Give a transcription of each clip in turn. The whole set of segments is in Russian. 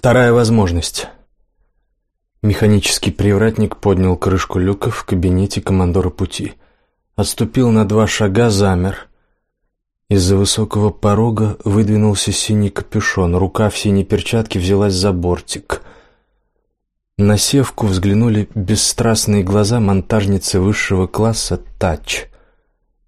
Вторая возможность. Механический привратник поднял крышку люка в кабинете командора пути. Отступил на два шага, замер. Из-за высокого порога выдвинулся синий капюшон. Рука в синей перчатке взялась за бортик. На севку взглянули бесстрастные глаза монтажницы высшего класса «Тач».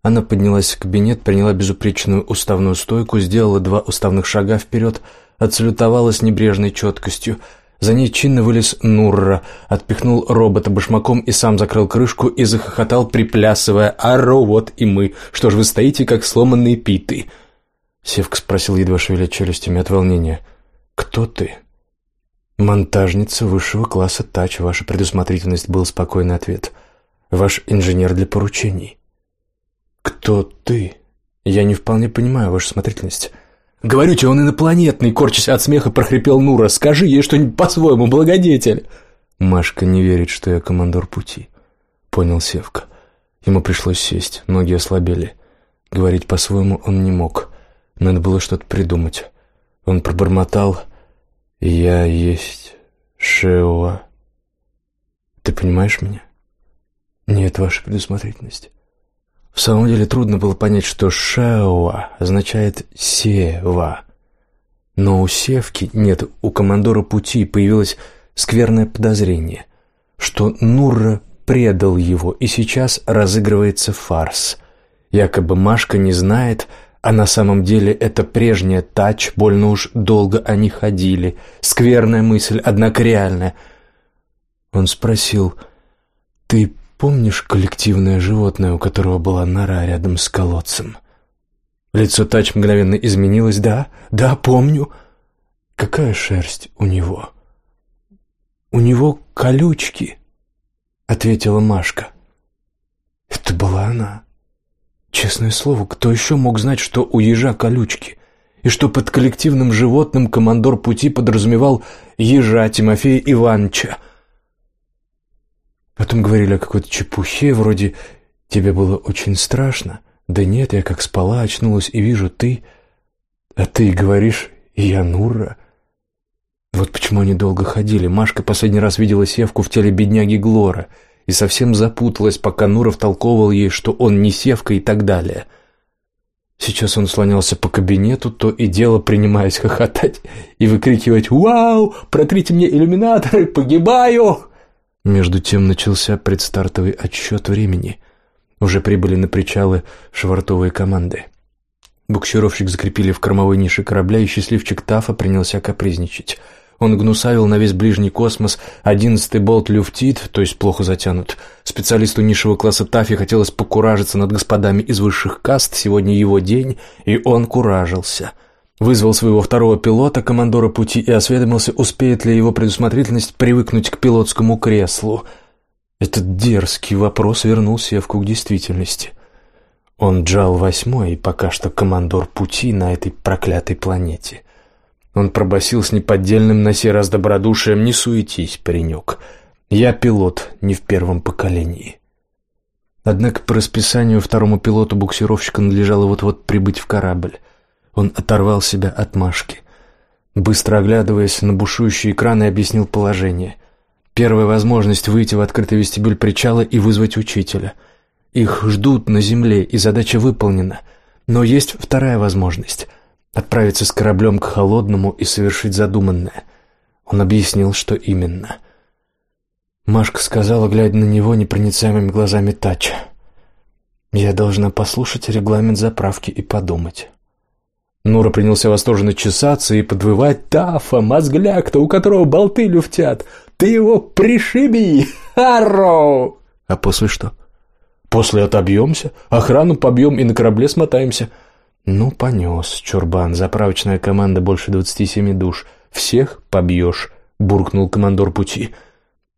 Она поднялась в кабинет, приняла безупречную уставную стойку, сделала два уставных шага вперед, отсалютовала с небрежной четкостью. За ней чинно вылез Нурра, отпихнул робота башмаком и сам закрыл крышку и захохотал, приплясывая «Аро, вот и мы! Что ж вы стоите, как сломанные питы?» Севка спросил, едва шевеля челюстями от волнения. «Кто ты?» «Монтажница высшего класса Тач, ваша предусмотрительность», — был спокойный ответ. «Ваш инженер для поручений». «Кто ты?» «Я не вполне понимаю вашу смотрительность». «Говорю тебе, он инопланетный», — корчась от смеха, прохрипел Нура. «Скажи ей что-нибудь по-своему, благодетель». «Машка не верит, что я командор пути», — понял Севка. Ему пришлось сесть, ноги ослабели. Говорить по-своему он не мог. Надо было что-то придумать. Он пробормотал «Я есть Шеуа». «Ты понимаешь меня?» «Нет, ваша предусмотрительность». В самом деле трудно было понять, что «Шеуа» означает «сева». Но у Севки, нет, у командора пути появилось скверное подозрение, что Нурра предал его, и сейчас разыгрывается фарс. Якобы Машка не знает, а на самом деле это прежняя тач, больно уж долго они ходили. Скверная мысль, однако реальная. Он спросил, «Ты помнишь коллективное животное, у которого была нора рядом с колодцем?» Лицо тач мгновенно изменилось. «Да, да, помню». «Какая шерсть у него?» «У него колючки», — ответила Машка. Это была она. Честное слово, кто еще мог знать, что у ежа колючки? И что под коллективным животным командор пути подразумевал ежа Тимофея Ивановича? Потом говорили о какой-то чепухе, вроде «тебе было очень страшно». Да нет, я как спала, очнулась и вижу ты, а ты говоришь «я Нурра». Вот почему они долго ходили. Машка последний раз видела Севку в теле бедняги Глора — и совсем запуталась, пока Нуров толковал ей, что он не севка и так далее. Сейчас он слонялся по кабинету, то и дело принимаясь хохотать и выкрикивать «Вау! Протрите мне иллюминаторы! Погибаю!» Между тем начался предстартовый отсчет времени. Уже прибыли на причалы швартовые команды. Буксировщик закрепили в кормовой нише корабля, и счастливчик Тафа принялся капризничать – он гнусавил на весь ближний космос. Одиннадцатый болт люфтит, то есть плохо затянут. Специалисту низшего класса Тафи хотелось покуражиться над господами из высших каст. Сегодня его день, и он куражился. Вызвал своего второго пилота, командора пути, и осведомился, успеет ли его предусмотрительность привыкнуть к пилотскому креслу. Этот дерзкий вопрос вернул Севку к действительности. Он джал восьмой, и пока что командор пути на этой проклятой планете — он пробасил с неподдельным на сей раз добродушием «Не суетись, паренек. Я пилот, не в первом поколении». Однако по расписанию второму пилоту буксировщика надлежало вот-вот прибыть в корабль. Он оторвал себя от Машки. Быстро оглядываясь на бушующие экраны, объяснил положение. Первая возможность выйти в открытый вестибюль причала и вызвать учителя. Их ждут на земле, и задача выполнена. Но есть вторая возможность — Отправиться с кораблем к холодному и совершить задуманное. Он объяснил, что именно. Машка сказала, глядя на него непроницаемыми глазами Тача. «Я должна послушать регламент заправки и подумать». Нура принялся восторженно чесаться и подвывать «Тафа, мозгляк-то, у которого болты люфтят! Ты его пришиби! Харро!» «А после что?» «После отобьемся, охрану побьем и на корабле смотаемся». «Ну, понес, чурбан, заправочная команда больше двадцати семи душ. Всех побьешь», — буркнул командор пути.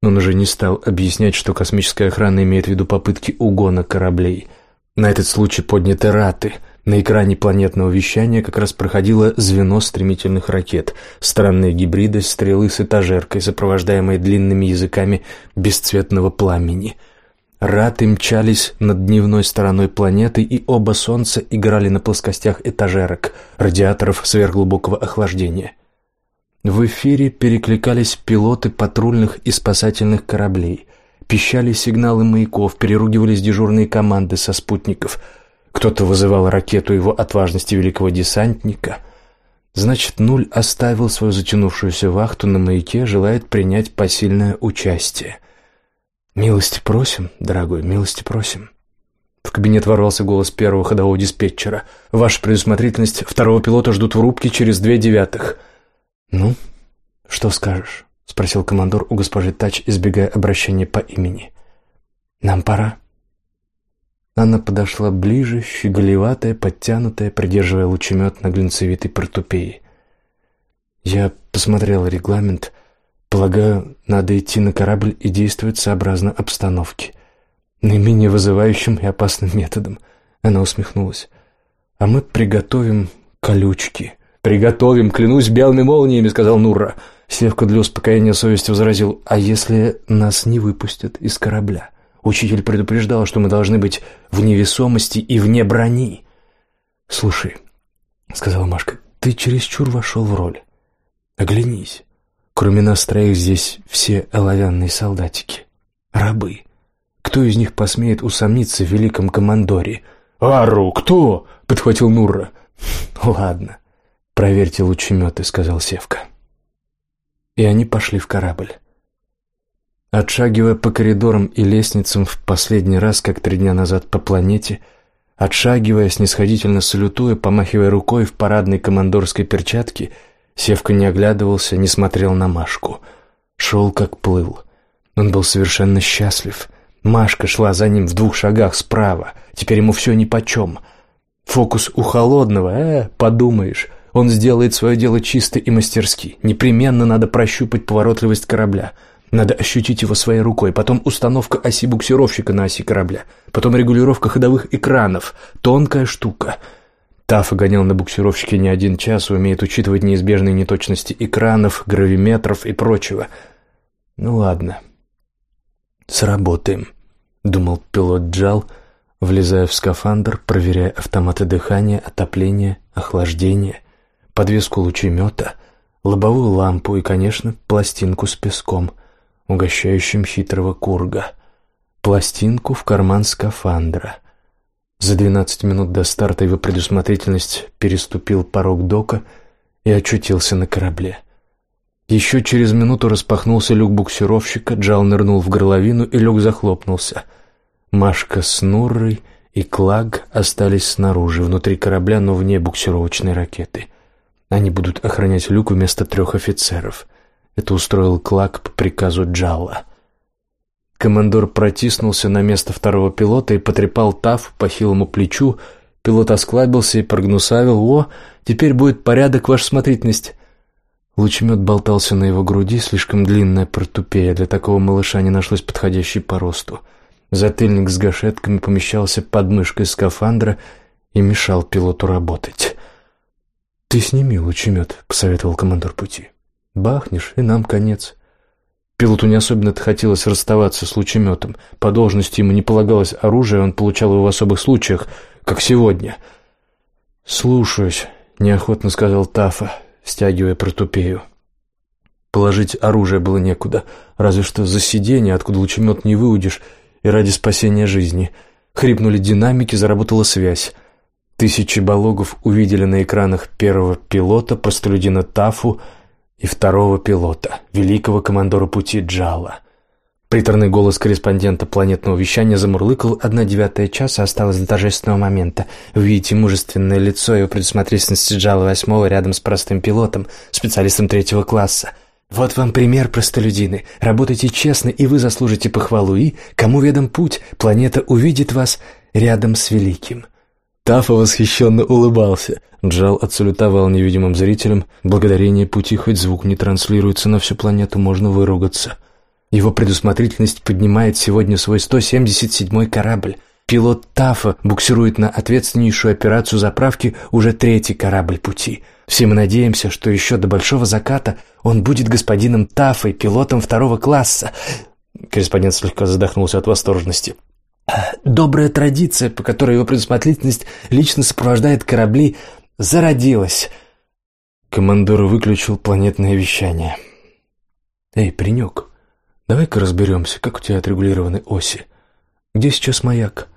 Он уже не стал объяснять, что космическая охрана имеет в виду попытки угона кораблей. На этот случай подняты раты. На экране планетного вещания как раз проходило звено стремительных ракет. Странные гибриды, стрелы с этажеркой, сопровождаемые длинными языками бесцветного пламени — Раты мчались над дневной стороной планеты, и оба солнца играли на плоскостях этажерок, радиаторов сверхглубокого охлаждения. В эфире перекликались пилоты патрульных и спасательных кораблей. Пищали сигналы маяков, переругивались дежурные команды со спутников. Кто-то вызывал ракету его отважности великого десантника. Значит, Нуль оставил свою затянувшуюся вахту на маяке, желает принять посильное участие. «Милости просим, дорогой, милости просим». В кабинет ворвался голос первого ходового диспетчера. «Ваша предусмотрительность, второго пилота ждут в рубке через две девятых». «Ну, что скажешь?» — спросил командор у госпожи Тач, избегая обращения по имени. «Нам пора». Анна подошла ближе, щеголеватая, подтянутая, придерживая лучемет на глинцевитой портупее. «Я посмотрел регламент. Полагаю, надо идти на корабль и действовать сообразно обстановке. Наименее вызывающим и опасным методом». Она усмехнулась. «А мы приготовим колючки». «Приготовим, клянусь белыми молниями», — сказал Нурра. Севка для успокоения совести возразил, «А если нас не выпустят из корабля? Учитель предупреждал, что мы должны быть в невесомости и вне брони». «Слушай», — сказала Машка, — «ты чересчур вошел в роль. Оглянись. Кроме нас троих здесь все оловянные солдатики. Рабы. Кто из них посмеет усомниться в великом командоре?» «Ару, кто?» — подхватил Нурра. «Ладно». «Проверьте лучеметы», — сказал Севка. И они пошли в корабль. Отшагивая по коридорам и лестницам в последний раз, как три дня назад по планете, отшагивая, снисходительно салютуя, помахивая рукой в парадной командорской перчатке, Севка не оглядывался, не смотрел на Машку. Шел, как плыл. Он был совершенно счастлив. Машка шла за ним в двух шагах справа. Теперь ему все нипочем. Фокус у холодного, э, подумаешь. Он сделает свое дело чисто и мастерски. Непременно надо прощупать поворотливость корабля. Надо ощутить его своей рукой. Потом установка оси буксировщика на оси корабля. Потом регулировка ходовых экранов. Тонкая штука. Тафа гонял на буксировщике не один час умеет учитывать неизбежные неточности экранов, гравиметров и прочего. Ну ладно. Сработаем, думал пилот Джал, влезая в скафандр, проверяя автоматы дыхания, отопления, охлаждения подвеску лучемета, лобовую лампу и, конечно, пластинку с песком, угощающим хитрого курга. Пластинку в карман скафандра. За двенадцать минут до старта его предусмотрительность переступил порог дока и очутился на корабле. Еще через минуту распахнулся люк буксировщика, Джал нырнул в горловину, и люк захлопнулся. Машка с Нуррой и Клаг остались снаружи, внутри корабля, но вне буксировочной ракеты. Они будут охранять люк вместо трех офицеров. Это устроил Клак по приказу Джалла. Командор протиснулся на место второго пилота и потрепал Таф по хилому плечу. Пилот осклабился и прогнусавил. «О, теперь будет порядок, ваша смотрительность!» Лучемет болтался на его груди, слишком длинная портупея. Для такого малыша не нашлось подходящей по росту. Затыльник с гашетками помещался под мышкой скафандра и мешал пилоту работать. «Ты сними лучемет», — посоветовал командор пути. «Бахнешь, и нам конец». Пилоту не особенно-то хотелось расставаться с лучеметом. По должности ему не полагалось оружие, он получал его в особых случаях, как сегодня. «Слушаюсь», — неохотно сказал Тафа, стягивая протупею. Положить оружие было некуда, разве что за сиденье, откуда лучемет не выудишь, и ради спасения жизни. Хрипнули динамики, заработала связь. Тысячи балогов увидели на экранах первого пилота, простолюдина Тафу, и второго пилота, великого командора пути Джала. Приторный голос корреспондента планетного вещания замурлыкал «Одна девятая часа осталась до торжественного момента. Вы видите мужественное лицо его предусмотрительности Джала восьмого рядом с простым пилотом, специалистом третьего класса. Вот вам пример, простолюдины. Работайте честно, и вы заслужите похвалу, и, кому ведом путь, планета увидит вас рядом с великим». Тафа восхищенно улыбался. Джал отсалютовал невидимым зрителям. Благодарение пути хоть звук не транслируется на всю планету, можно выругаться. Его предусмотрительность поднимает сегодня свой 177-й корабль. Пилот Тафа буксирует на ответственнейшую операцию заправки уже третий корабль пути. Все мы надеемся, что еще до большого заката он будет господином Тафой, пилотом второго класса. Корреспондент слегка задохнулся от восторженности. Добрая традиция, по которой его предусмотрительность лично сопровождает корабли, зародилась. Командор выключил планетное вещание. «Эй, паренек, давай-ка разберемся, как у тебя отрегулированы оси. Где сейчас маяк?»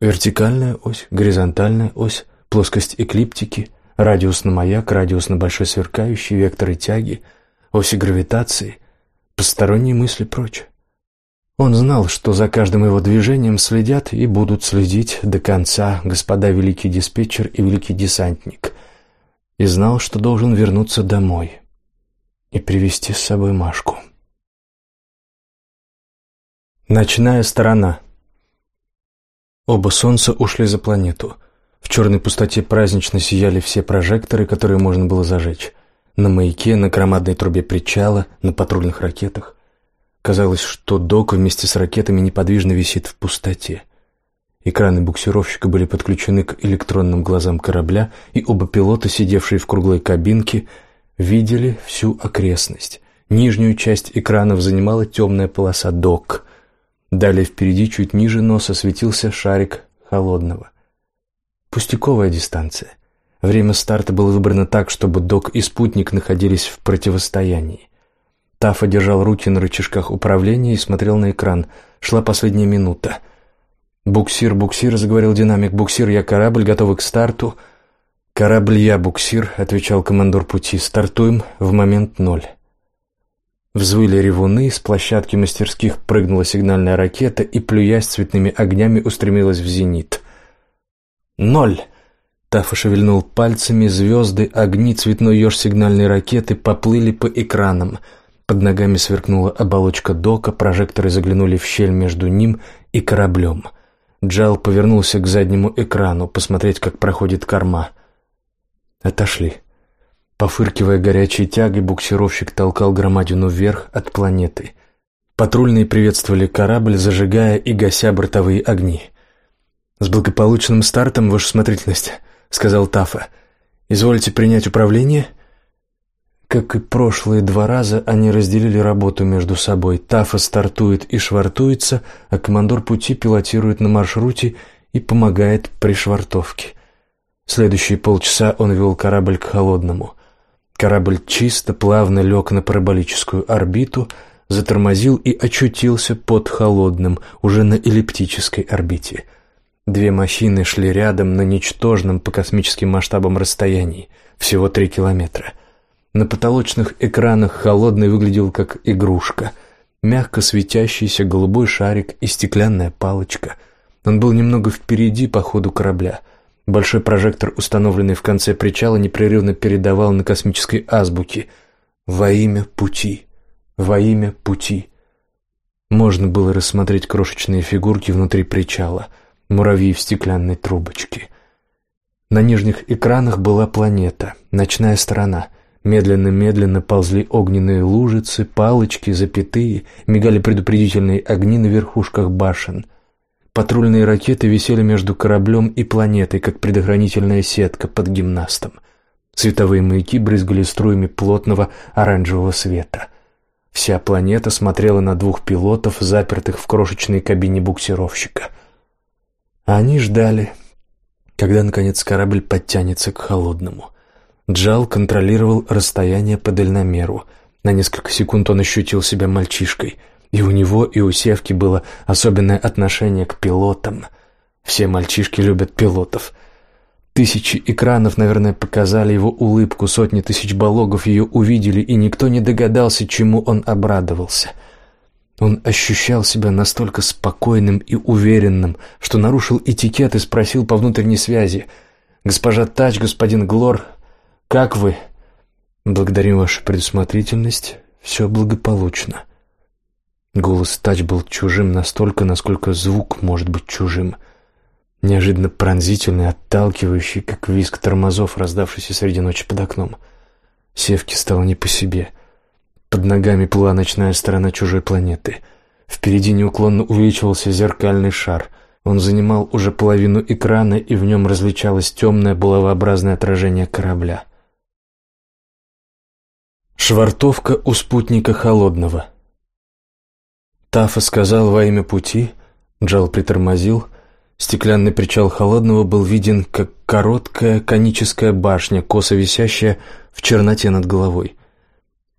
«Вертикальная ось, горизонтальная ось, плоскость эклиптики, радиус на маяк, радиус на большой сверкающий, векторы тяги, оси гравитации, посторонние мысли прочь. Он знал, что за каждым его движением следят и будут следить до конца господа великий диспетчер и великий десантник, и знал, что должен вернуться домой и привести с собой Машку. Ночная сторона Оба солнца ушли за планету. В черной пустоте празднично сияли все прожекторы, которые можно было зажечь. На маяке, на громадной трубе причала, на патрульных ракетах. Казалось, что док вместе с ракетами неподвижно висит в пустоте. Экраны буксировщика были подключены к электронным глазам корабля, и оба пилота, сидевшие в круглой кабинке, видели всю окрестность. Нижнюю часть экранов занимала темная полоса док. Далее впереди, чуть ниже носа, светился шарик холодного. Пустяковая дистанция. Время старта было выбрано так, чтобы док и спутник находились в противостоянии. Тафа держал руки на рычажках управления и смотрел на экран. Шла последняя минута. «Буксир, буксир», — заговорил динамик. «Буксир, я корабль, готовы к старту». «Корабль, я буксир», — отвечал командор пути. «Стартуем в момент ноль». Взвыли ревуны, с площадки мастерских прыгнула сигнальная ракета и, плюясь цветными огнями, устремилась в зенит. «Ноль!» Тафа шевельнул пальцами, звезды, огни, цветной еж сигнальной ракеты поплыли по экранам — под ногами сверкнула оболочка дока, прожекторы заглянули в щель между ним и кораблем. Джал повернулся к заднему экрану, посмотреть, как проходит корма. Отошли. Пофыркивая горячей тягой, буксировщик толкал громадину вверх от планеты. Патрульные приветствовали корабль, зажигая и гася бортовые огни. «С благополучным стартом, ваша смотрительность», — сказал Тафа. «Изволите принять управление?» Как и прошлые два раза, они разделили работу между собой. Тафа стартует и швартуется, а командор пути пилотирует на маршруте и помогает при швартовке. Следующие полчаса он вел корабль к холодному. Корабль чисто, плавно лег на параболическую орбиту, затормозил и очутился под холодным, уже на эллиптической орбите. Две махины шли рядом на ничтожном по космическим масштабам расстоянии, всего три километра. На потолочных экранах холодный выглядел как игрушка. Мягко светящийся голубой шарик и стеклянная палочка. Он был немного впереди по ходу корабля. Большой прожектор, установленный в конце причала, непрерывно передавал на космической азбуке «Во имя пути! Во имя пути!» Можно было рассмотреть крошечные фигурки внутри причала, муравьи в стеклянной трубочке. На нижних экранах была планета, ночная сторона — Медленно-медленно ползли огненные лужицы, палочки, запятые, мигали предупредительные огни на верхушках башен. Патрульные ракеты висели между кораблем и планетой, как предохранительная сетка под гимнастом. Световые маяки брызгали струями плотного оранжевого света. Вся планета смотрела на двух пилотов, запертых в крошечной кабине буксировщика. Они ждали, когда, наконец, корабль подтянется к холодному — Джал контролировал расстояние по дальномеру. На несколько секунд он ощутил себя мальчишкой. И у него, и у Севки было особенное отношение к пилотам. Все мальчишки любят пилотов. Тысячи экранов, наверное, показали его улыбку, сотни тысяч балогов ее увидели, и никто не догадался, чему он обрадовался. Он ощущал себя настолько спокойным и уверенным, что нарушил этикет и спросил по внутренней связи. «Госпожа Тач, господин Глор, «Как вы?» «Благодарим вашу предусмотрительность. Все благополучно». Голос Тач был чужим настолько, насколько звук может быть чужим. Неожиданно пронзительный, отталкивающий, как визг тормозов, раздавшийся среди ночи под окном. Севке стало не по себе. Под ногами плыла ночная сторона чужой планеты. Впереди неуклонно увеличивался зеркальный шар. Он занимал уже половину экрана, и в нем различалось темное булавообразное отражение корабля. Швартовка у спутника Холодного. Тафа сказал во имя пути, Джал притормозил. Стеклянный причал Холодного был виден, как короткая коническая башня, косо висящая в черноте над головой.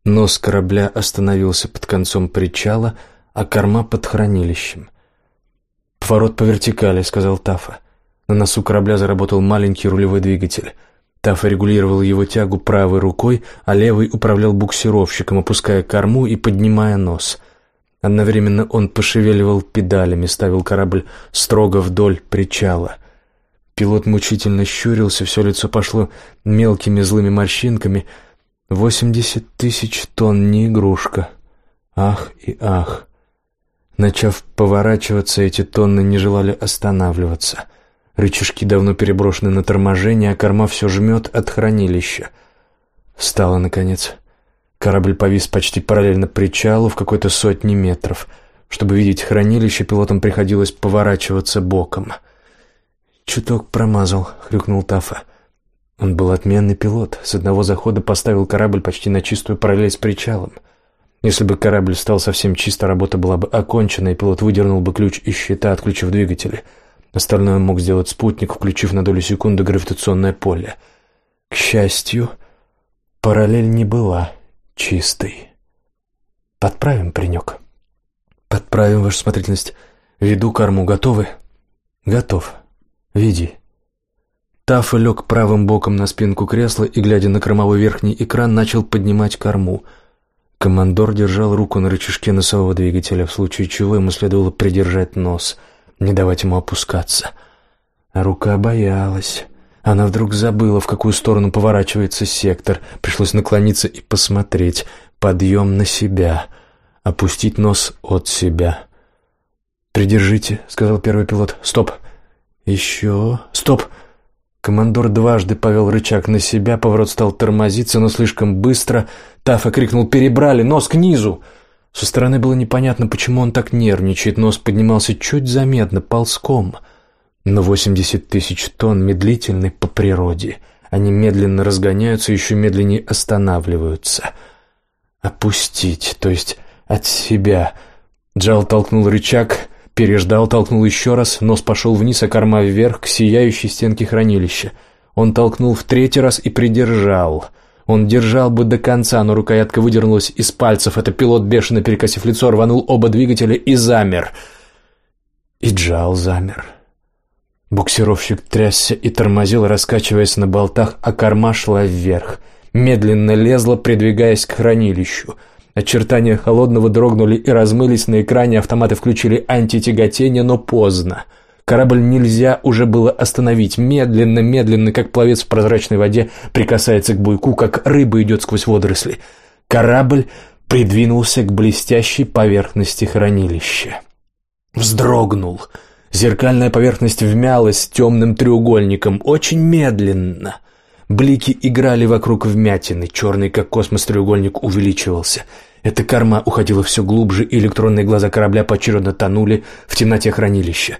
Нос корабля остановился под концом причала, а корма под хранилищем. «Поворот по вертикали», — сказал Тафа. На носу корабля заработал маленький рулевой двигатель. Тафа регулировал его тягу правой рукой, а левой управлял буксировщиком, опуская корму и поднимая нос. Одновременно он пошевеливал педалями, ставил корабль строго вдоль причала. Пилот мучительно щурился, все лицо пошло мелкими злыми морщинками. Восемьдесят тысяч тонн не игрушка. Ах и ах. Начав поворачиваться, эти тонны не желали останавливаться. Рычажки давно переброшены на торможение, а корма все жмет от хранилища. Встала, наконец. Корабль повис почти параллельно причалу в какой-то сотни метров. Чтобы видеть хранилище, пилотам приходилось поворачиваться боком. «Чуток промазал», — хрюкнул Тафа. Он был отменный пилот. С одного захода поставил корабль почти на чистую параллель с причалом. Если бы корабль стал совсем чисто, работа была бы окончена, и пилот выдернул бы ключ из щита, отключив двигатели. Остальное мог сделать спутник, включив на долю секунды гравитационное поле. К счастью, параллель не была чистой. Подправим, паренек. Подправим, ваша смотрительность. Веду корму. Готовы? Готов. Веди. Таффа лег правым боком на спинку кресла и, глядя на кормовой верхний экран, начал поднимать корму — Командор держал руку на рычажке носового двигателя, в случае чего ему следовало придержать нос, не давать ему опускаться. А рука боялась. Она вдруг забыла, в какую сторону поворачивается сектор. Пришлось наклониться и посмотреть. Подъем на себя. Опустить нос от себя. «Придержите», — сказал первый пилот. «Стоп». «Еще». «Стоп». Командор дважды повел рычаг на себя, поворот стал тормозиться, но слишком быстро. Тафа крикнул «Перебрали! Нос к низу!» Со стороны было непонятно, почему он так нервничает. Нос поднимался чуть заметно, ползком. Но 80 тысяч тонн медлительны по природе. Они медленно разгоняются, еще медленнее останавливаются. «Опустить, то есть от себя». Джал толкнул рычаг, Переждал, толкнул еще раз, нос пошел вниз, а корма вверх к сияющей стенке хранилища. Он толкнул в третий раз и придержал. Он держал бы до конца, но рукоятка выдернулась из пальцев. Это пилот, бешено перекосив лицо, рванул оба двигателя и замер. И Джал замер. Буксировщик трясся и тормозил, раскачиваясь на болтах, а корма шла вверх. Медленно лезла, придвигаясь к хранилищу — Очертания холодного дрогнули и размылись на экране, автоматы включили антитяготение, но поздно. Корабль нельзя уже было остановить. Медленно, медленно, как пловец в прозрачной воде прикасается к буйку, как рыба идет сквозь водоросли. Корабль придвинулся к блестящей поверхности хранилища. Вздрогнул. Зеркальная поверхность вмялась темным треугольником, очень медленно — Блики играли вокруг вмятины, черный как космос треугольник увеличивался. Эта корма уходила все глубже, и электронные глаза корабля поочередно тонули в темноте хранилища.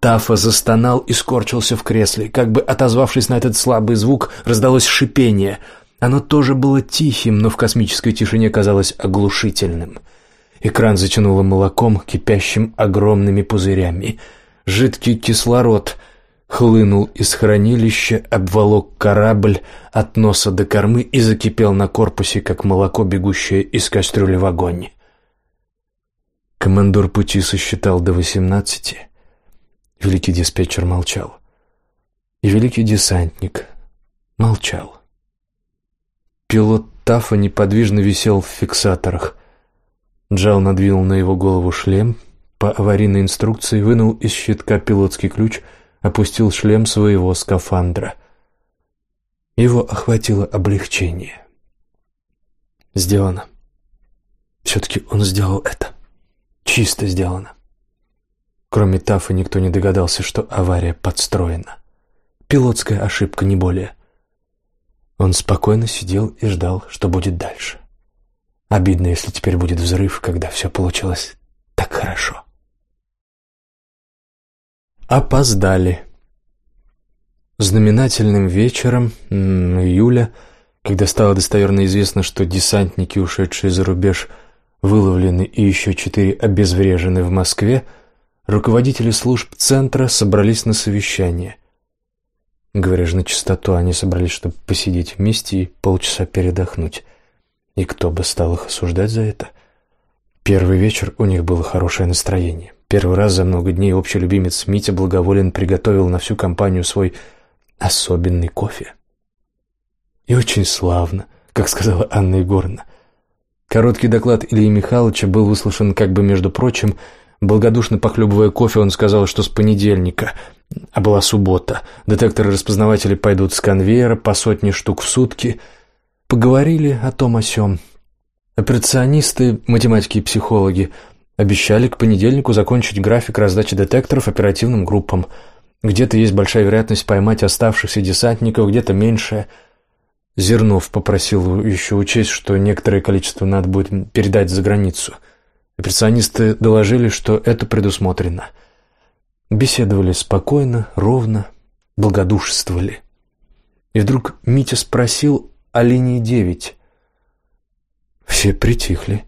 Тафа застонал и скорчился в кресле. Как бы отозвавшись на этот слабый звук, раздалось шипение. Оно тоже было тихим, но в космической тишине казалось оглушительным. Экран затянуло молоком, кипящим огромными пузырями. Жидкий кислород — хлынул из хранилища, обволок корабль от носа до кормы и закипел на корпусе, как молоко, бегущее из кастрюли в огонь. Командор пути сосчитал до восемнадцати. Великий диспетчер молчал. И великий десантник молчал. Пилот Тафа неподвижно висел в фиксаторах. Джал надвинул на его голову шлем, по аварийной инструкции вынул из щитка пилотский ключ — опустил шлем своего скафандра. Его охватило облегчение. Сделано. Все-таки он сделал это. Чисто сделано. Кроме Тафа никто не догадался, что авария подстроена. Пилотская ошибка, не более. Он спокойно сидел и ждал, что будет дальше. Обидно, если теперь будет взрыв, когда все получилось так хорошо. Опоздали. Знаменательным вечером июля, когда стало достоверно известно, что десантники, ушедшие за рубеж, выловлены и еще четыре обезврежены в Москве, руководители служб центра собрались на совещание. Говоря же на чистоту, они собрались, чтобы посидеть вместе и полчаса передохнуть. И кто бы стал их осуждать за это? Первый вечер у них было хорошее настроение. Первый раз за много дней общий любимец Митя Благоволен приготовил на всю компанию свой особенный кофе. И очень славно, как сказала Анна Егоровна. Короткий доклад Ильи Михайловича был выслушан как бы между прочим. Благодушно похлебывая кофе, он сказал, что с понедельника, а была суббота, детекторы-распознаватели пойдут с конвейера по сотне штук в сутки. Поговорили о том о сём. Операционисты, математики и психологи обещали к понедельнику закончить график раздачи детекторов оперативным группам. Где-то есть большая вероятность поймать оставшихся десантников, где-то меньшая – Зернов попросил еще учесть, что некоторое количество надо будет передать за границу. Операционисты доложили, что это предусмотрено. Беседовали спокойно, ровно, благодушествовали. И вдруг Митя спросил о линии девять. Все притихли.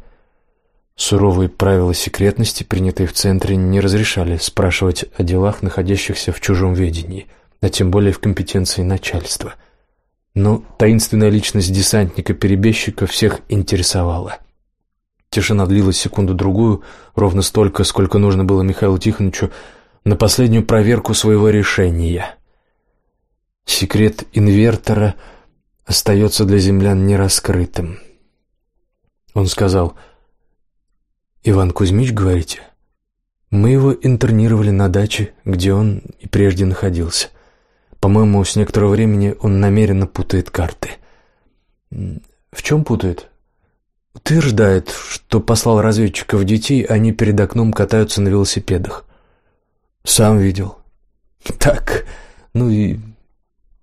Суровые правила секретности, принятые в центре, не разрешали спрашивать о делах, находящихся в чужом ведении, а тем более в компетенции начальства – но таинственная личность десантника-перебежчика всех интересовала. Тишина длилась секунду-другую, ровно столько, сколько нужно было Михаилу Тихоновичу на последнюю проверку своего решения. Секрет инвертора остается для землян нераскрытым. Он сказал, «Иван Кузьмич, говорите?» Мы его интернировали на даче, где он и прежде находился. По-моему, с некоторого времени он намеренно путает карты. В чем путает? Утверждает, что послал разведчиков детей, они перед окном катаются на велосипедах. Сам видел. Так, ну и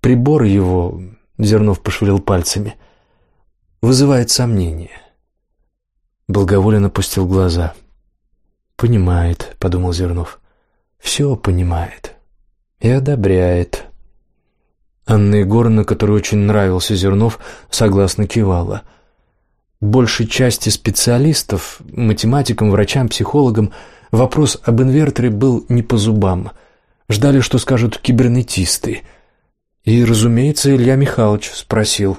прибор его, Зернов пошевелил пальцами, вызывает сомнения. Благоволен опустил глаза. «Понимает», — подумал Зернов. «Все понимает и одобряет». Анна Егоровна, которой очень нравился Зернов, согласно кивала. Большей части специалистов, математикам, врачам, психологам, вопрос об инверторе был не по зубам. Ждали, что скажут кибернетисты. И, разумеется, Илья Михайлович спросил.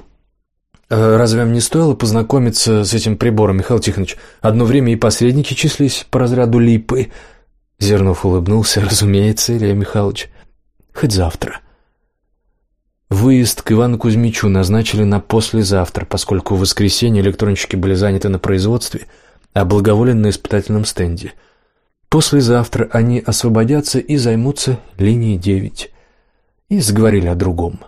«А «Разве вам не стоило познакомиться с этим прибором, Михаил Тихонович? Одно время и посредники числись по разряду липы». Зернов улыбнулся. «Разумеется, Илья Михайлович. Хоть завтра». Выезд к Ивану Кузьмичу назначили на послезавтра, поскольку в воскресенье электронщики были заняты на производстве, а благоволен на испытательном стенде. Послезавтра они освободятся и займутся линией 9. И заговорили о другом.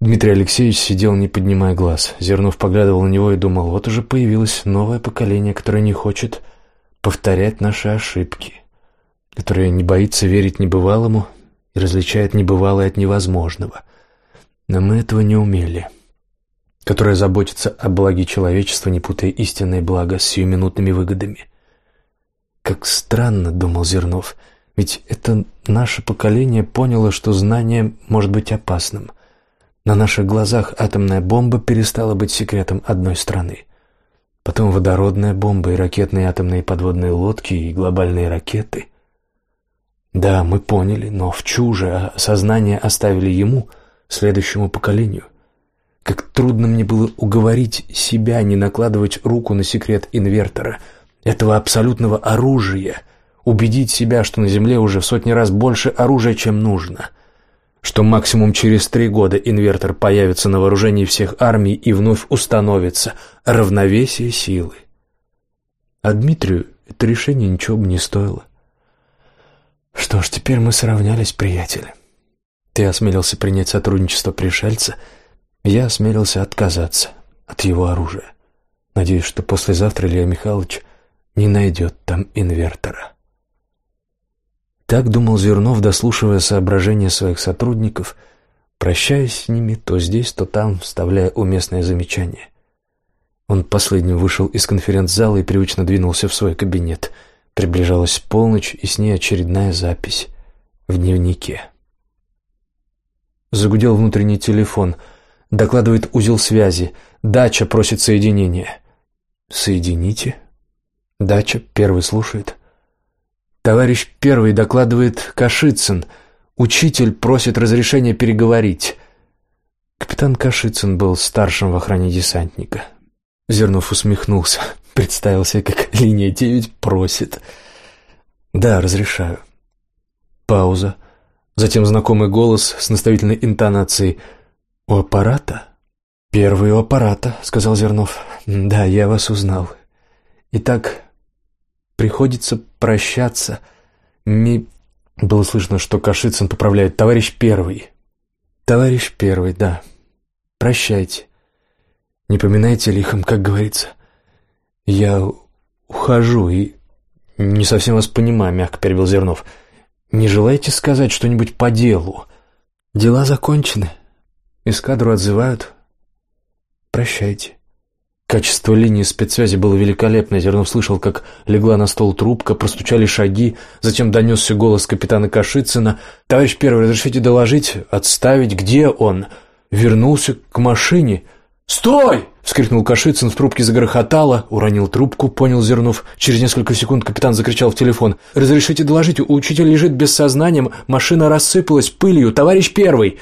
Дмитрий Алексеевич сидел, не поднимая глаз. Зернов поглядывал на него и думал, вот уже появилось новое поколение, которое не хочет повторять наши ошибки, которое не боится верить небывалому и различает небывалое от невозможного – но мы этого не умели. Которая заботится о благе человечества, не путая истинное благо с сиюминутными выгодами. Как странно, думал Зернов, ведь это наше поколение поняло, что знание может быть опасным. На наших глазах атомная бомба перестала быть секретом одной страны. Потом водородная бомба и ракетные атомные подводные лодки и глобальные ракеты. Да, мы поняли, но в чуже, а сознание оставили ему – следующему поколению. Как трудно мне было уговорить себя не накладывать руку на секрет инвертора, этого абсолютного оружия, убедить себя, что на Земле уже в сотни раз больше оружия, чем нужно, что максимум через три года инвертор появится на вооружении всех армий и вновь установится равновесие силы. А Дмитрию это решение ничего бы не стоило. Что ж, теперь мы сравнялись, приятели. Ты осмелился принять сотрудничество пришельца, я осмелился отказаться от его оружия. Надеюсь, что послезавтра Илья Михайлович не найдет там инвертора. Так думал Зернов, дослушивая соображения своих сотрудников, прощаясь с ними то здесь, то там, вставляя уместное замечание. Он последним вышел из конференц-зала и привычно двинулся в свой кабинет. Приближалась полночь, и с ней очередная запись в дневнике. Загудел внутренний телефон. Докладывает узел связи. Дача просит соединения. «Соедините?» Дача первый слушает. «Товарищ первый докладывает Кашицын. Учитель просит разрешения переговорить». Капитан Кашицын был старшим в охране десантника. Зернов усмехнулся, представился, как линия 9 просит. «Да, разрешаю». Пауза. Затем знакомый голос с наставительной интонацией. «У аппарата?» «Первый у аппарата», — сказал Зернов. «Да, я вас узнал. Итак, приходится прощаться. Ми...» Было слышно, что Кашицын поправляет. «Товарищ первый». «Товарищ первый, да. Прощайте. Не поминайте лихом, как говорится. Я ухожу и...» «Не совсем вас понимаю», — мягко перебил Зернов. «Я...» Не желаете сказать что-нибудь по делу? Дела закончены. Эскадру отзывают. Прощайте. Качество линии спецсвязи было великолепное. Зернов слышал, как легла на стол трубка, простучали шаги, затем донесся голос капитана Кашицына. «Товарищ первый, разрешите доложить? Отставить? Где он?» Вернулся к машине. «Стой!» — вскрикнул Кашицын, в трубке загрохотало, уронил трубку, понял Зернов. Через несколько секунд капитан закричал в телефон. «Разрешите доложить, учитель лежит без сознания, машина рассыпалась пылью, товарищ первый!»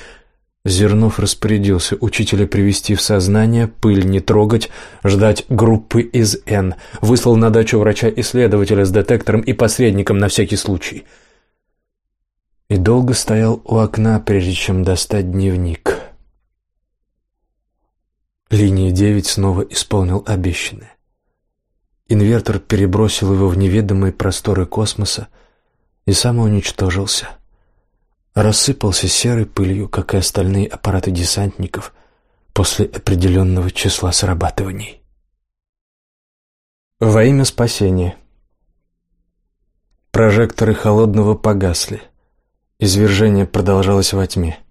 Зернов распорядился учителя привести в сознание, пыль не трогать, ждать группы из «Н». Выслал на дачу врача-исследователя с детектором и посредником на всякий случай. И долго стоял у окна, прежде чем достать дневник. Линия 9 снова исполнил обещанное. Инвертор перебросил его в неведомые просторы космоса и самоуничтожился. Рассыпался серой пылью, как и остальные аппараты десантников, после определенного числа срабатываний. Во имя спасения. Прожекторы холодного погасли. Извержение продолжалось во тьме.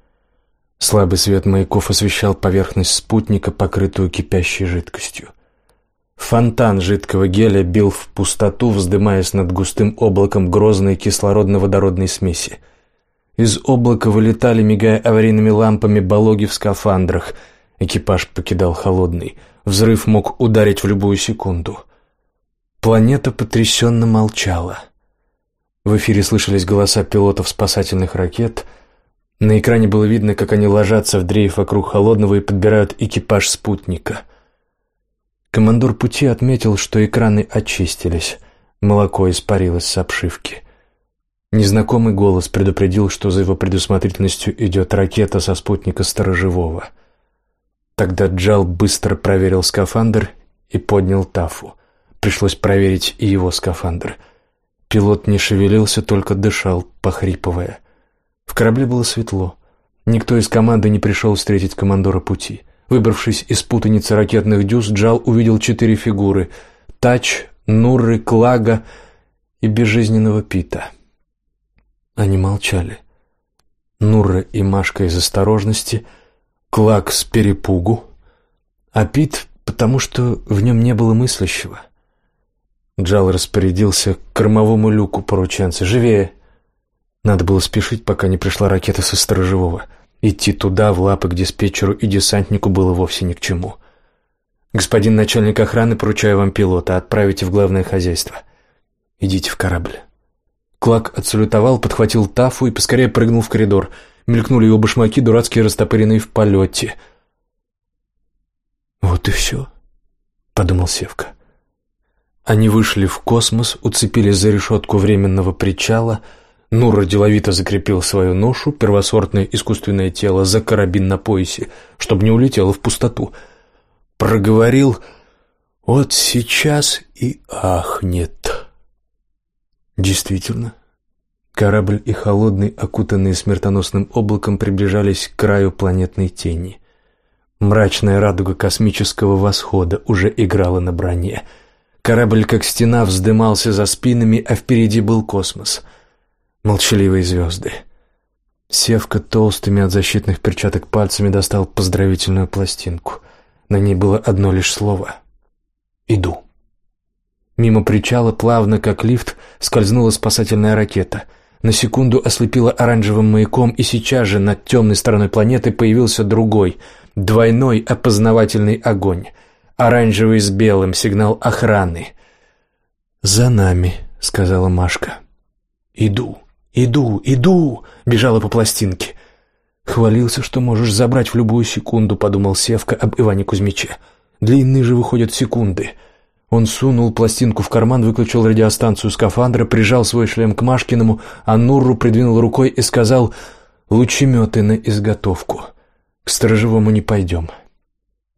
Слабый свет маяков освещал поверхность спутника, покрытую кипящей жидкостью. Фонтан жидкого геля бил в пустоту, вздымаясь над густым облаком грозной кислородно-водородной смеси. Из облака вылетали, мигая аварийными лампами, балоги в скафандрах. Экипаж покидал холодный. Взрыв мог ударить в любую секунду. Планета потрясенно молчала. В эфире слышались голоса пилотов спасательных ракет — на экране было видно, как они ложатся в дрейф вокруг холодного и подбирают экипаж спутника. Командор пути отметил, что экраны очистились. Молоко испарилось с обшивки. Незнакомый голос предупредил, что за его предусмотрительностью идет ракета со спутника сторожевого. Тогда Джал быстро проверил скафандр и поднял Тафу. Пришлось проверить и его скафандр. Пилот не шевелился, только дышал, похрипывая. В корабле было светло. Никто из команды не пришел встретить командора пути. Выбравшись из путаницы ракетных дюз, Джал увидел четыре фигуры — Тач, Нурры, Клага и безжизненного Пита. Они молчали. Нурра и Машка из осторожности, Клаг с перепугу, а Пит потому, что в нем не было мыслящего. Джал распорядился к кормовому люку порученца. «Живее!» Надо было спешить, пока не пришла ракета со сторожевого. Идти туда, в лапы к диспетчеру и десантнику было вовсе ни к чему. «Господин начальник охраны, поручаю вам пилота, отправите в главное хозяйство. Идите в корабль». Клак отсалютовал, подхватил тафу и поскорее прыгнул в коридор. Мелькнули его башмаки, дурацкие растопыренные в полете. «Вот и все», — подумал Севка. Они вышли в космос, уцепились за решетку временного причала — Нур деловито закрепил свою ношу, первосортное искусственное тело, за карабин на поясе, чтобы не улетело в пустоту. Проговорил «Вот сейчас и ахнет». Действительно, корабль и холодный, окутанные смертоносным облаком, приближались к краю планетной тени. Мрачная радуга космического восхода уже играла на броне. Корабль, как стена, вздымался за спинами, а впереди был космос — молчаливые звезды. Севка толстыми от защитных перчаток пальцами достал поздравительную пластинку. На ней было одно лишь слово «Иду». Мимо причала, плавно как лифт, скользнула спасательная ракета. На секунду ослепила оранжевым маяком, и сейчас же над темной стороной планеты появился другой, двойной опознавательный огонь. Оранжевый с белым, сигнал охраны. «За нами», — сказала Машка. «Иду». «Иду, иду!» — бежала по пластинке. «Хвалился, что можешь забрать в любую секунду», — подумал Севка об Иване Кузьмиче. «Длинные же выходят секунды». Он сунул пластинку в карман, выключил радиостанцию скафандра, прижал свой шлем к Машкиному, а Нурру придвинул рукой и сказал «Лучеметы на изготовку. К сторожевому не пойдем».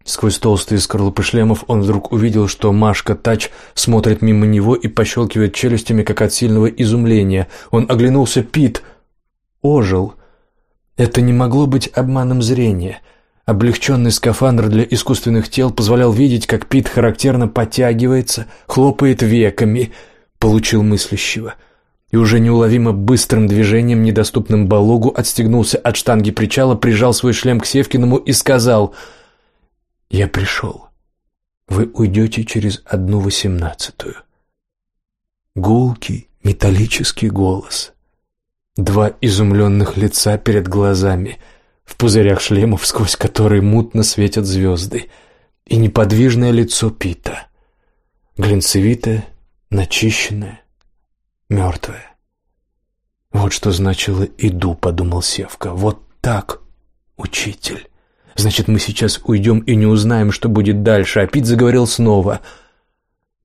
Сквозь толстые скорлупы шлемов он вдруг увидел, что Машка Тач смотрит мимо него и пощелкивает челюстями, как от сильного изумления. Он оглянулся, Пит ожил. Это не могло быть обманом зрения. Облегченный скафандр для искусственных тел позволял видеть, как Пит характерно подтягивается, хлопает веками, получил мыслящего. И уже неуловимо быстрым движением, недоступным Балогу, отстегнулся от штанги причала, прижал свой шлем к Севкиному и сказал — я пришел. Вы уйдете через одну восемнадцатую. Гулкий, металлический голос. Два изумленных лица перед глазами, в пузырях шлемов, сквозь которые мутно светят звезды, и неподвижное лицо Пита. Глинцевитое, начищенное, мертвое. Вот что значило «иду», — подумал Севка. Вот так, учитель. Значит, мы сейчас уйдем и не узнаем, что будет дальше. А Пит заговорил снова.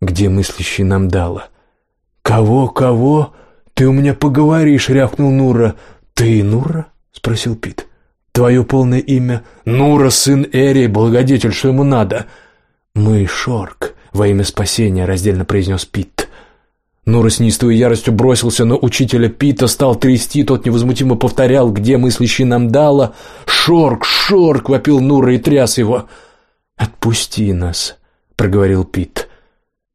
Где мыслящий нам дало? Кого, кого? Ты у меня поговоришь, рявкнул Нура. Ты Нура? спросил Пит. Твое полное имя? Нура, сын Эри, благодетель, что ему надо? Мы Шорк, во имя спасения, раздельно произнес Пит. Нура с неистовой яростью бросился на учителя Пита, стал трясти, тот невозмутимо повторял, где мыслящий нам дала. «Шорк, шорк!» — вопил Нура и тряс его. «Отпусти нас!» — проговорил Пит.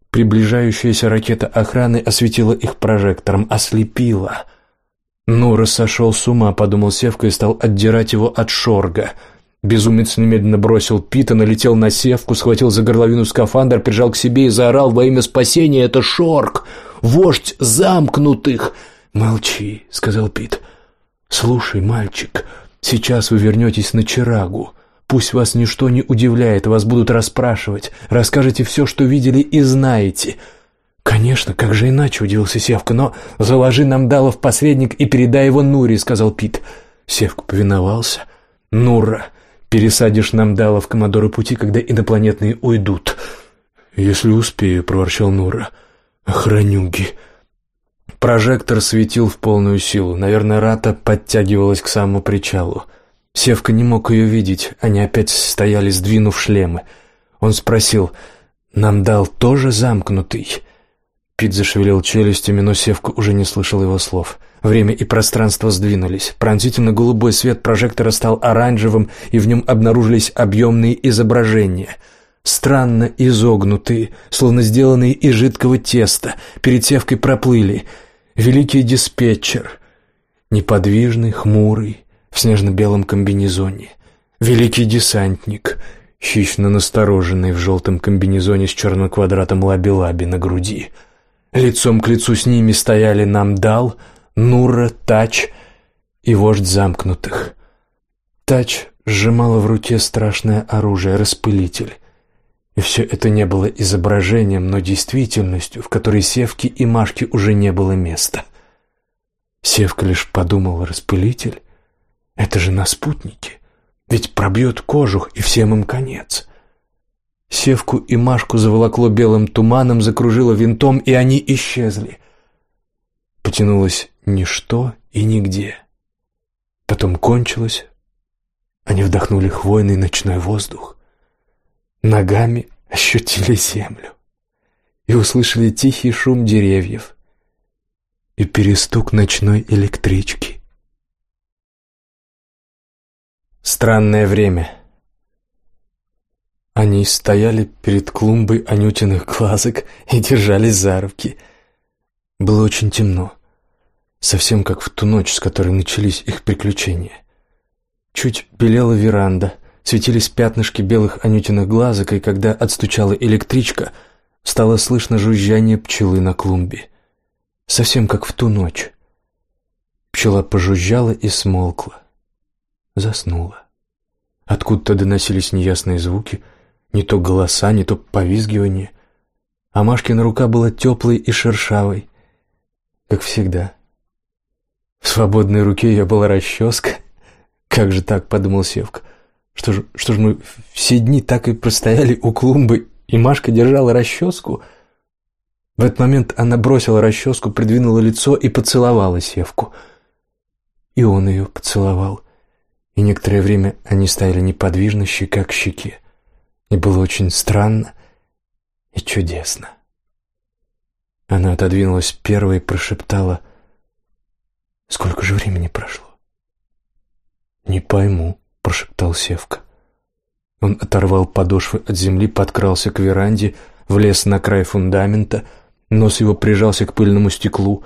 Приближающаяся ракета охраны осветила их прожектором, ослепила. Нура сошел с ума, подумал Севка и стал отдирать его от шорга — Безумец немедленно бросил Пита, налетел на севку, схватил за горловину скафандр, прижал к себе и заорал во имя спасения «Это Шорк! Вождь замкнутых!» «Молчи», — сказал Пит. «Слушай, мальчик, сейчас вы вернетесь на Чирагу. Пусть вас ничто не удивляет, вас будут расспрашивать, расскажете все, что видели и знаете». «Конечно, как же иначе?» — удивился Севка. «Но заложи нам дало в посредник и передай его Нуре», — сказал Пит. Севка повиновался. «Нура, Пересадишь нам дало в Комодоры пути, когда инопланетные уйдут. Если успею, проворчал Нура. Охранюги. Прожектор светил в полную силу. Наверное, Рата подтягивалась к самому причалу. Севка не мог ее видеть, они опять стояли, сдвинув шлемы. Он спросил, «Нам дал тоже замкнутый?» Пит зашевелил челюстями, но Севка уже не слышал его слов. Время и пространство сдвинулись. Пронзительно-голубой свет прожектора стал оранжевым, и в нем обнаружились объемные изображения. Странно изогнутые, словно сделанные из жидкого теста, перед Севкой проплыли. Великий диспетчер, неподвижный, хмурый, в снежно-белом комбинезоне. Великий десантник, хищно настороженный в желтом комбинезоне с черным квадратом лаби-лаби на груди — Лицом к лицу с ними стояли Намдал, Нура, Тач и вождь замкнутых. Тач сжимала в руке страшное оружие, распылитель. И все это не было изображением, но действительностью, в которой Севке и Машке уже не было места. Севка лишь подумал, распылитель — это же на спутнике, ведь пробьет кожух, и всем им конец. Севку и Машку заволокло белым туманом, закружило винтом, и они исчезли. Потянулось ничто и нигде. Потом кончилось. Они вдохнули хвойный ночной воздух. Ногами ощутили землю. И услышали тихий шум деревьев. И перестук ночной электрички. Странное время — они стояли перед клумбой анютиных глазок и держались за руки. Было очень темно, совсем как в ту ночь, с которой начались их приключения. Чуть белела веранда, светились пятнышки белых анютиных глазок, и когда отстучала электричка, стало слышно жужжание пчелы на клумбе. Совсем как в ту ночь. Пчела пожужжала и смолкла. Заснула. Откуда-то доносились неясные звуки — не то голоса, не то повизгивание. А Машкина рука была теплой и шершавой, как всегда. В свободной руке я была расческа. Как же так, подумал Севка. Что ж, что ж мы все дни так и простояли у клумбы, и Машка держала расческу? В этот момент она бросила расческу, придвинула лицо и поцеловала Севку. И он ее поцеловал. И некоторое время они стояли неподвижно, щека к щеке. И было очень странно и чудесно. Она отодвинулась первой и прошептала, «Сколько же времени прошло?» «Не пойму», — прошептал Севка. Он оторвал подошвы от земли, подкрался к веранде, влез на край фундамента, нос его прижался к пыльному стеклу.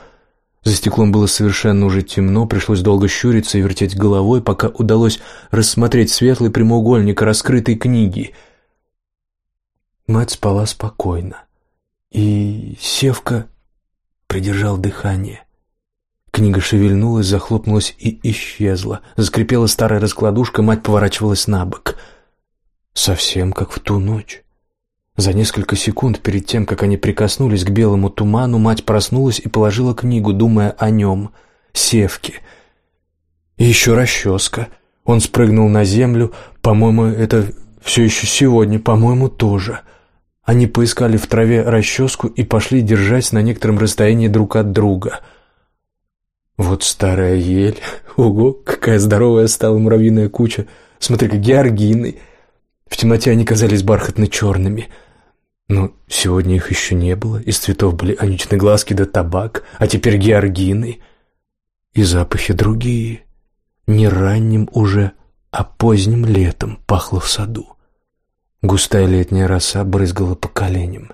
За стеклом было совершенно уже темно, пришлось долго щуриться и вертеть головой, пока удалось рассмотреть светлый прямоугольник раскрытой книги. Мать спала спокойно, и Севка придержал дыхание. Книга шевельнулась, захлопнулась и исчезла. Заскрипела старая раскладушка, мать поворачивалась на бок. Совсем как в ту ночь. За несколько секунд перед тем, как они прикоснулись к белому туману, мать проснулась и положила книгу, думая о нем, Севке. И еще расческа. Он спрыгнул на землю. По-моему, это все еще сегодня, по-моему, тоже. Они поискали в траве расческу и пошли, держась на некотором расстоянии друг от друга — вот старая ель. Ого, какая здоровая стала муравьиная куча. Смотри, как георгины. В темноте они казались бархатно-черными. Но сегодня их еще не было. Из цветов были анючные глазки да табак, а теперь георгины. И запахи другие. Не ранним уже, а поздним летом пахло в саду. Густая летняя роса брызгала по коленям.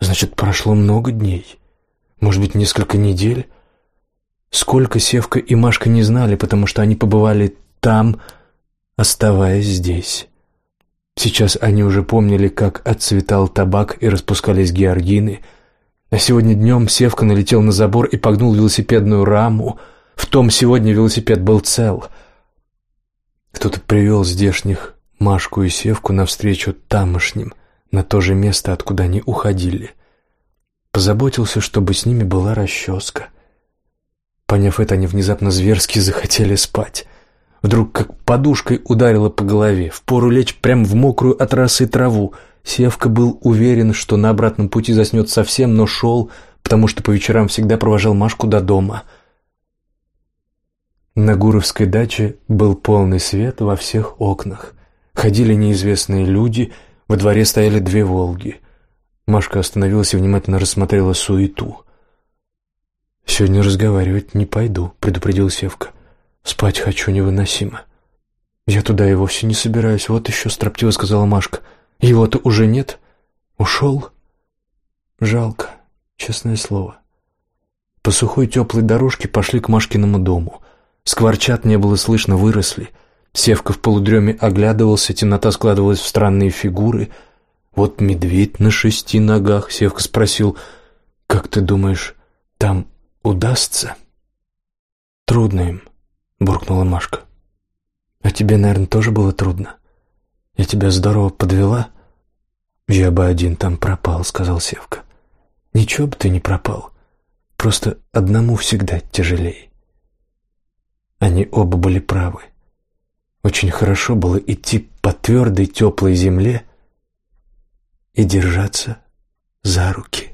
Значит, прошло много дней. Может быть, несколько недель, Сколько Севка и Машка не знали, потому что они побывали там, оставаясь здесь. Сейчас они уже помнили, как отцветал табак и распускались георгины, а сегодня днем Севка налетел на забор и погнул велосипедную раму. В том сегодня велосипед был цел. Кто-то привел здешних Машку и Севку навстречу тамошним, на то же место, откуда они уходили. Позаботился, чтобы с ними была расческа. Поняв это, они внезапно зверски захотели спать. Вдруг как подушкой ударило по голове, впору лечь прямо в мокрую от росы траву. Севка был уверен, что на обратном пути заснет совсем, но шел, потому что по вечерам всегда провожал Машку до дома. На Гуровской даче был полный свет во всех окнах. Ходили неизвестные люди, во дворе стояли две «Волги». Машка остановилась и внимательно рассмотрела суету. «Сегодня разговаривать не пойду», — предупредил Севка. «Спать хочу невыносимо». «Я туда и вовсе не собираюсь, вот еще», — строптиво сказала Машка. «Его-то уже нет? Ушел?» «Жалко, честное слово». По сухой теплой дорожке пошли к Машкиному дому. Скворчат не было слышно, выросли. Севка в полудреме оглядывался, темнота складывалась в странные фигуры. Вот медведь на шести ногах. Севка спросил, «Как ты думаешь, там удастся?» «Трудно им», — буркнула Машка. «А тебе, наверное, тоже было трудно? Я тебя здорово подвела?» «Я бы один там пропал», — сказал Севка. «Ничего бы ты не пропал. Просто одному всегда тяжелей». Они оба были правы. Очень хорошо было идти по твердой теплой земле и держаться за руки.